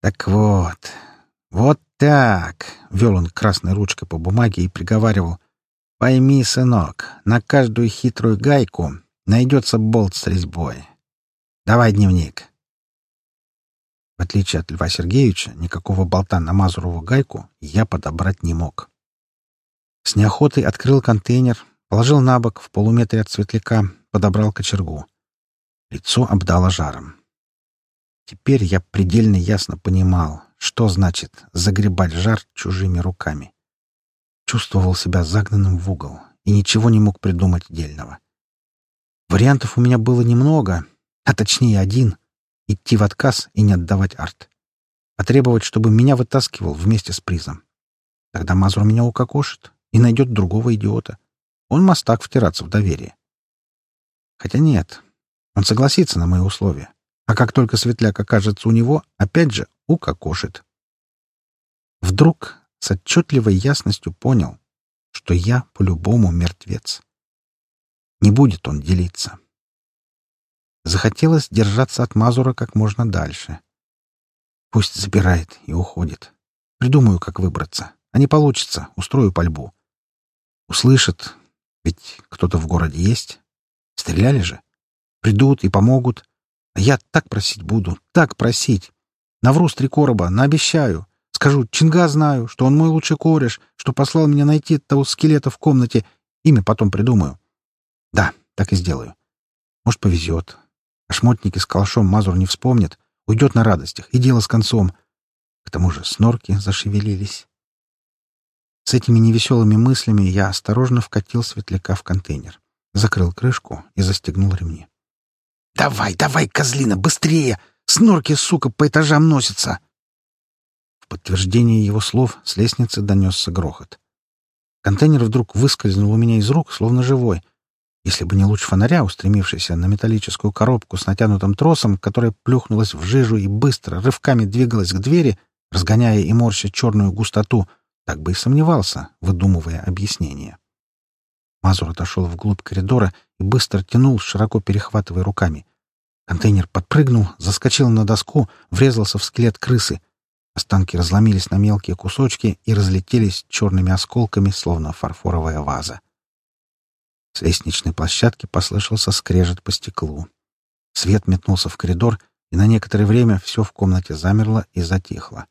«Так вот, вот так!» — вел он красной ручкой по бумаге и приговаривал. «Пойми, сынок, на каждую хитрую гайку найдется болт с резьбой. Давай дневник. В отличие от Льва Сергеевича, никакого болта на Мазурову гайку я подобрать не мог. С неохотой открыл контейнер, положил на бок в полуметре от светляка, подобрал кочергу. Лицо обдало жаром. Теперь я предельно ясно понимал, что значит загребать жар чужими руками. Чувствовал себя загнанным в угол и ничего не мог придумать дельного. Вариантов у меня было немного, а точнее один — идти в отказ и не отдавать арт. А требовать, чтобы меня вытаскивал вместе с призом. Тогда Мазур меня укокошит и найдет другого идиота. Он мастак втираться в доверие. Хотя нет, он согласится на мои условия. А как только светляк окажется у него, опять же укокошит. Вдруг с отчетливой ясностью понял, что я по-любому мертвец. Не будет он делиться. Захотелось держаться от Мазура как можно дальше. Пусть забирает и уходит. Придумаю, как выбраться. А не получится, устрою пальбу. Услышат, ведь кто-то в городе есть. Стреляли же. Придут и помогут. А я так просить буду, так просить. Навру с три короба, наобещаю. Скажу, Чинга знаю, что он мой лучший кореш, что послал меня найти того скелета в комнате. Имя потом придумаю. Да, так и сделаю. Может, повезет. А шмотники с калашом Мазур не вспомнит, уйдет на радостях, и дело с концом. К тому же снорки зашевелились. С этими невеселыми мыслями я осторожно вкатил светляка в контейнер, закрыл крышку и застегнул ремни. «Давай, давай, козлина, быстрее! Снорки, сука, по этажам носятся!» В подтверждение его слов с лестницы донесся грохот. Контейнер вдруг выскользнул у меня из рук, словно живой, если бы не луч фонаря, устремившийся на металлическую коробку с натянутым тросом, которая плюхнулась в жижу и быстро, рывками двигалась к двери, разгоняя и морща черную густоту, так бы и сомневался, выдумывая объяснение. Мазур отошел вглубь коридора быстро тянул, широко перехватывая руками. Контейнер подпрыгнул, заскочил на доску, врезался в скелет крысы. Останки разломились на мелкие кусочки и разлетелись черными осколками, словно фарфоровая ваза. С лестничной площадки послышался скрежет по стеклу. Свет метнулся в коридор, и на некоторое время все в комнате замерло и затихло.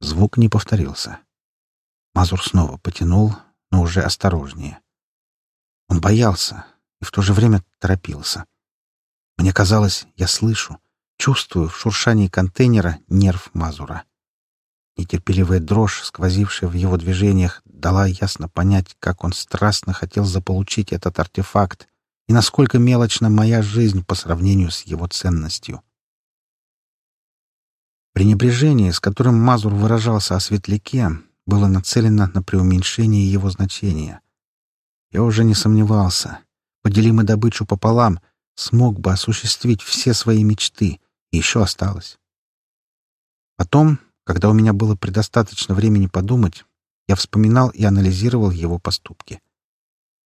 Звук не повторился. Мазур снова потянул, но уже осторожнее. Он боялся и в то же время торопился. Мне казалось, я слышу, чувствую в шуршании контейнера нерв Мазура. Нетерпеливая дрожь, сквозившая в его движениях, дала ясно понять, как он страстно хотел заполучить этот артефакт и насколько мелочна моя жизнь по сравнению с его ценностью. Пренебрежение, с которым Мазур выражался о светляке, было нацелено на преуменьшение его значения. Я уже не сомневался. Подели мы добычу пополам, смог бы осуществить все свои мечты, и еще осталось. Потом, когда у меня было предостаточно времени подумать, я вспоминал и анализировал его поступки.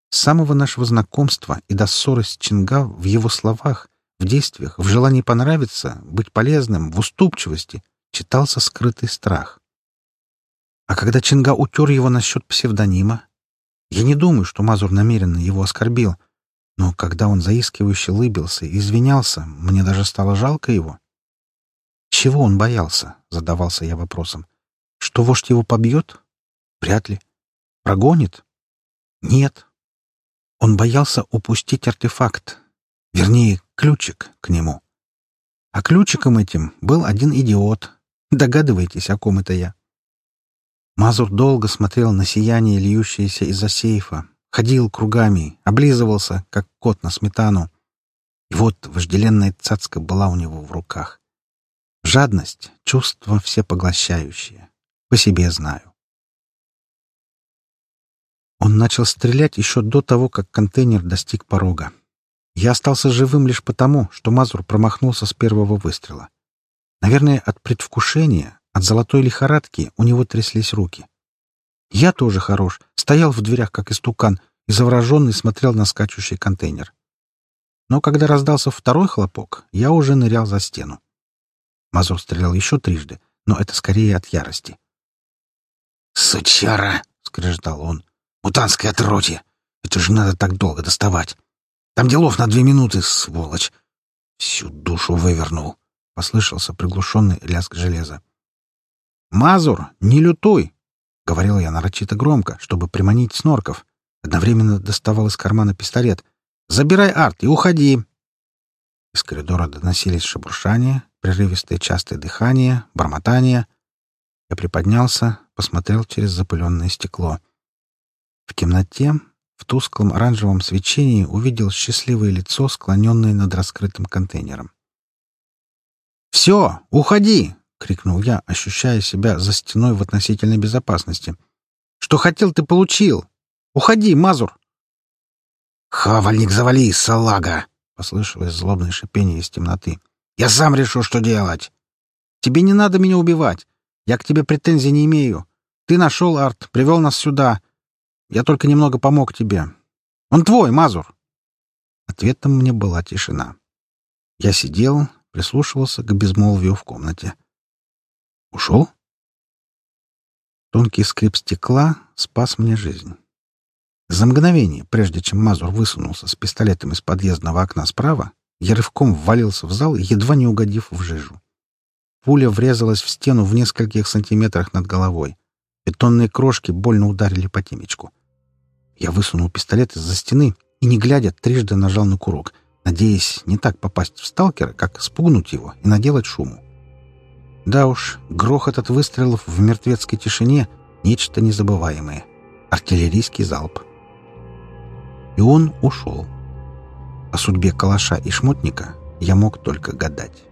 С самого нашего знакомства и до ссоры с Чинга в его словах, в действиях, в желании понравиться, быть полезным, в уступчивости читался скрытый страх. А когда Чинга утер его насчет псевдонима, я не думаю, что Мазур намеренно его оскорбил, но когда он заискивающе лыбился и извинялся, мне даже стало жалко его. Чего он боялся? — задавался я вопросом. Что вождь его побьет? Вряд ли. Прогонит? Нет. Он боялся упустить артефакт. Вернее, ключик к нему. А ключиком этим был один идиот. Догадываетесь, о ком это я? Мазур долго смотрел на сияние, льющееся из-за сейфа, ходил кругами, облизывался, как кот на сметану. И вот вожделенная цацка была у него в руках. Жадность — чувство всепоглощающее. По себе знаю. Он начал стрелять еще до того, как контейнер достиг порога. Я остался живым лишь потому, что Мазур промахнулся с первого выстрела. Наверное, от предвкушения, от золотой лихорадки у него тряслись руки. Я тоже хорош, стоял в дверях, как истукан, и завороженный смотрел на скачущий контейнер. Но когда раздался второй хлопок, я уже нырял за стену. Мазур стрелял еще трижды, но это скорее от ярости. «Сучара!» — скрежетал он. «Мутанское отродье! Это же надо так долго доставать! Там делов на две минуты, сволочь! Всю душу вывернул!» — послышался приглушенный лязг железа. «Мазур, не лютуй!» — говорил я нарочито громко, чтобы приманить снорков. Одновременно доставал из кармана пистолет. «Забирай арт и уходи!» Из коридора доносились шебуршания, прерывистое частое дыхание, бормотание. Я приподнялся, посмотрел через запыленное стекло. В темноте, в тусклом оранжевом свечении увидел счастливое лицо, склоненное над раскрытым контейнером. «Все, уходи!» — крикнул я, ощущая себя за стеной в относительной безопасности. «Что хотел, ты получил! Уходи, Мазур!» «Хавальник завали, салага!» — послышалось злобное шипение из темноты. «Я сам решу, что делать!» «Тебе не надо меня убивать! Я к тебе претензий не имею. Ты нашел арт, привел нас сюда. Я только немного помог тебе. Он твой, Мазур!» Ответом мне была тишина. Я сидел, прислушивался к безмолвию в комнате. Ушел? Тонкий скрип стекла спас мне жизнь. За мгновение, прежде чем Мазур высунулся с пистолетом из подъездного окна справа, я рывком ввалился в зал, едва не угодив в жижу. Пуля врезалась в стену в нескольких сантиметрах над головой. Бетонные крошки больно ударили по темечку. Я высунул пистолет из-за стены и, не глядя, трижды нажал на курок, надеясь не так попасть в сталкера, как спугнуть его и наделать шуму. Да уж, грохот от выстрелов в мертвецкой тишине — нечто незабываемое. Артиллерийский залп. И он ушел. О судьбе калаша и шмотника я мог только гадать.